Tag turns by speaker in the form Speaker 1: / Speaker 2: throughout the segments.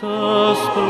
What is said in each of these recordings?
Speaker 1: te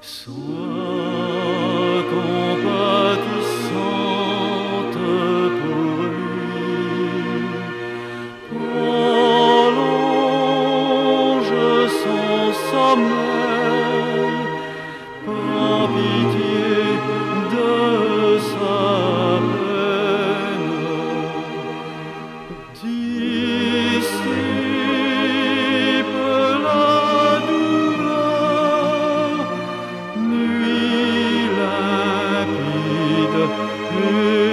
Speaker 1: Sois compatissante pour lui, prolonge son sommeil par pitié de sa peine. Mm.